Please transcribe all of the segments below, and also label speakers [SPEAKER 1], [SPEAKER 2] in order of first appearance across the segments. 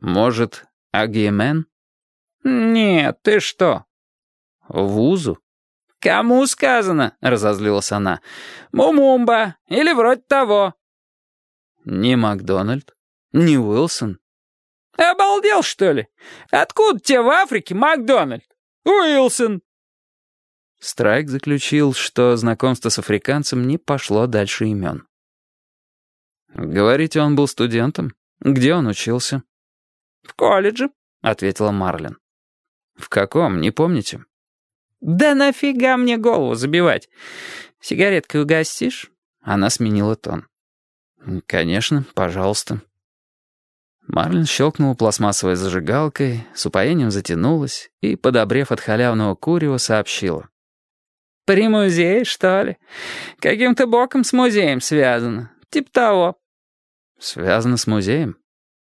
[SPEAKER 1] Может, Агиемен?
[SPEAKER 2] Нет, ты что?
[SPEAKER 1] Вузу?
[SPEAKER 2] Кому сказано? Разозлилась она. Мумумба или вроде того.
[SPEAKER 1] Не Макдональд, не Уилсон.
[SPEAKER 2] Обалдел, что ли? Откуда тебе в Африке Макдональд? Уилсон.
[SPEAKER 1] Страйк заключил, что знакомство с африканцем не пошло дальше имен. «Говорите, он был студентом? Где он учился?»
[SPEAKER 2] «В колледже», —
[SPEAKER 1] ответила Марлен. «В каком, не помните?»
[SPEAKER 2] «Да нафига мне голову забивать? Сигареткой угостишь?»
[SPEAKER 1] Она сменила тон. «Конечно, пожалуйста». Марлин щелкнула пластмассовой зажигалкой, с упоением затянулась и, подобрев от халявного курева, сообщила.
[SPEAKER 2] «При музее, что ли? Каким-то боком с музеем связано. Типа того».
[SPEAKER 1] «Связано с музеем?»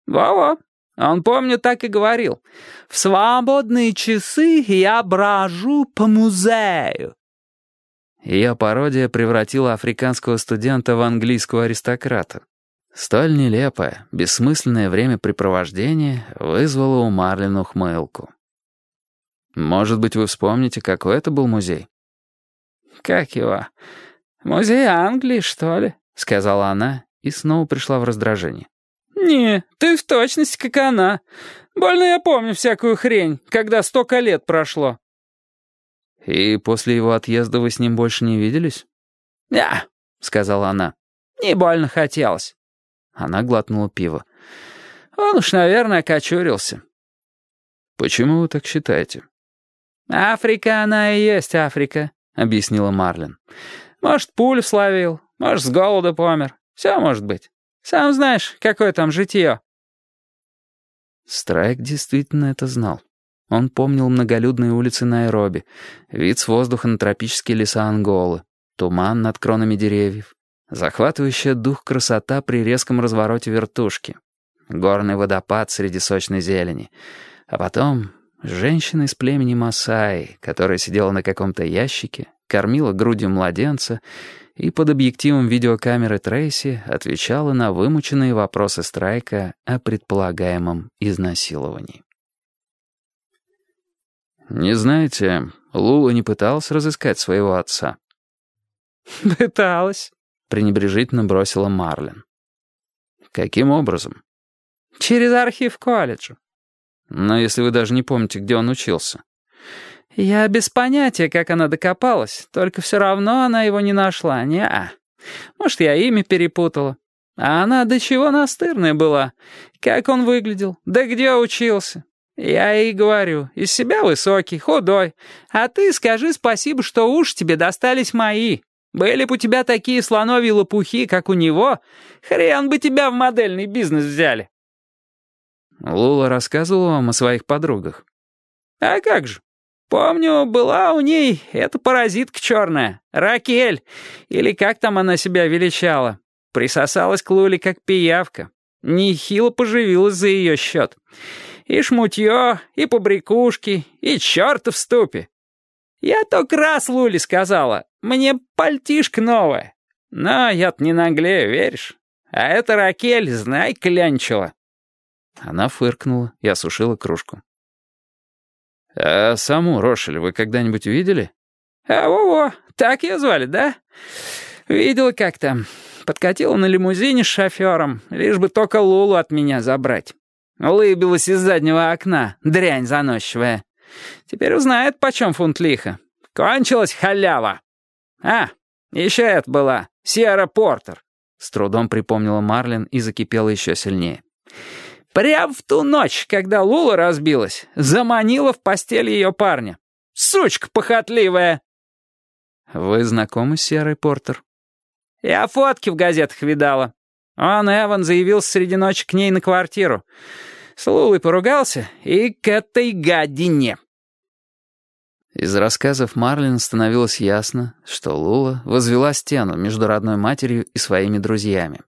[SPEAKER 2] «Во-во. Он, помню, так и говорил. В свободные часы я брожу по музею».
[SPEAKER 1] Ее пародия превратила африканского студента в английского аристократа. Столь нелепое, бессмысленное времяпрепровождение вызвало у Марлин ухмылку. «Может быть, вы вспомните, какой это был музей?»
[SPEAKER 2] «Как его? Музей Англии, что ли?»
[SPEAKER 1] — сказала она и снова пришла в раздражение.
[SPEAKER 2] «Не, ты в точности как она. Больно я помню всякую хрень, когда столько лет прошло».
[SPEAKER 1] «И после его отъезда вы с ним больше не виделись?»
[SPEAKER 2] «Да», — сказала она. «Не больно хотелось».
[SPEAKER 1] Она глотнула пиво.
[SPEAKER 2] «Он уж, наверное, окочурился».
[SPEAKER 1] «Почему вы так считаете?»
[SPEAKER 2] «Африка она и есть Африка», — объяснила Марлин. «Может, пулю словил, может, с голода помер. Все может быть. Сам знаешь, какое там житье».
[SPEAKER 1] Страйк действительно это знал. Он помнил многолюдные улицы Найроби, вид с воздуха на тропические леса Анголы, туман над кронами деревьев, захватывающая дух красота при резком развороте вертушки, горный водопад среди сочной зелени, а потом женщина из племени Масаи, которая сидела на каком-то ящике, кормила грудью младенца и под объективом видеокамеры Трейси отвечала на вымученные вопросы Страйка о предполагаемом изнасиловании. «Не знаете, Лула не пыталась разыскать своего отца?»
[SPEAKER 2] «Пыталась», — пренебрежительно бросила Марлин.
[SPEAKER 1] «Каким образом?»
[SPEAKER 2] «Через архив колледжа».
[SPEAKER 1] «Но если вы даже не помните, где он учился».
[SPEAKER 2] «Я без понятия, как она докопалась, только все равно она его не нашла, не -а. Может, я имя перепутала. А она до чего настырная была. Как он выглядел, да где учился. Я ей говорю, из себя высокий, худой. А ты скажи спасибо, что уж тебе достались мои. Были бы у тебя такие слоновьи лопухи, как у него, хрен бы тебя в модельный бизнес взяли».
[SPEAKER 1] Лула рассказывала вам о своих подругах.
[SPEAKER 2] «А как же? Помню, была у ней эта паразитка черная, Ракель, или как там она себя величала. Присосалась к Луле как пиявка. Нехило поживилась за ее счет. И шмутье, и побрякушки, и черт в ступе. Я только раз Луле сказала, мне пальтишка новая. Но я-то не наглею, веришь? А эта Ракель, знай, клянчила.
[SPEAKER 1] Она фыркнула и осушила кружку. «А саму Рошель вы когда-нибудь видели?»
[SPEAKER 2] «А, во-во, так ее звали, да? Видела как-то. Подкатила на лимузине с шофером, лишь бы только Лулу от меня забрать. Улыбилась из заднего окна, дрянь заносчивая. Теперь узнает, почем фунт лиха. Кончилась халява. А, еще это была, Сиара Портер. С трудом припомнила Марлин и закипела еще сильнее. Прямо в ту ночь, когда Лула разбилась, заманила в постель ее парня. Сучка похотливая.
[SPEAKER 1] Вы знакомы с Сиарой Портер?
[SPEAKER 2] Я фотки в газетах видала. Он, Эван, заявился среди ночи к ней на квартиру. С Лулой поругался и к этой гадине.
[SPEAKER 1] Из рассказов Марлин становилось ясно, что Лула возвела стену между родной матерью и своими друзьями.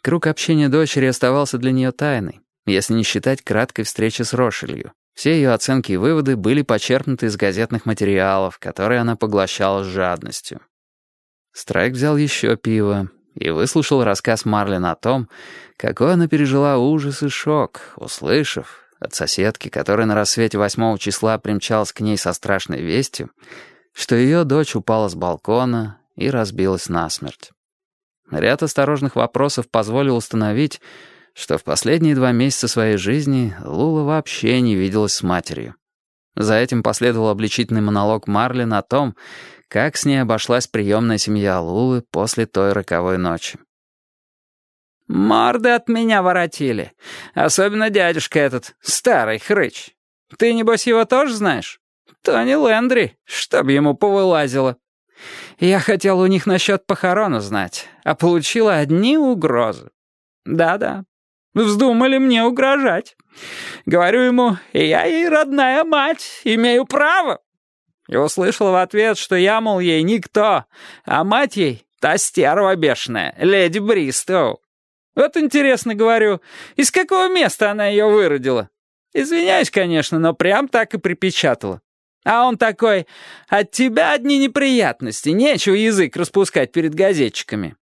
[SPEAKER 1] Круг общения дочери оставался для нее тайной, если не считать краткой встречи с Рошелью. Все ее оценки и выводы были почерпнуты из газетных материалов, которые она поглощала с жадностью. Страйк взял еще пиво и выслушал рассказ Марлин о том, какой она пережила ужас и шок, услышав от соседки, которая на рассвете 8 числа примчалась к ней со страшной вестью, что ее дочь упала с балкона и разбилась насмерть. Ряд осторожных вопросов позволил установить, что в последние два месяца своей жизни Лула вообще не виделась с матерью. За этим последовал обличительный монолог Марлин о том, как с ней обошлась приемная семья Лулы после той роковой ночи.
[SPEAKER 2] «Морды от меня воротили. Особенно дядюшка этот, старый хрыч. Ты, небось, его тоже знаешь? Тони Лэндри, чтоб ему повылазило. Я хотел у них насчет похорон узнать, а получила одни угрозы. Да-да, вздумали мне угрожать. Говорю ему, я ей родная мать, имею право. И услышал в ответ, что я, мол, ей никто, а мать ей — та стерва бешеная, леди Бристоу. Вот интересно говорю, из какого места она ее выродила? Извиняюсь, конечно, но прям так и припечатала. А он такой, от тебя одни неприятности, нечего язык распускать перед газетчиками.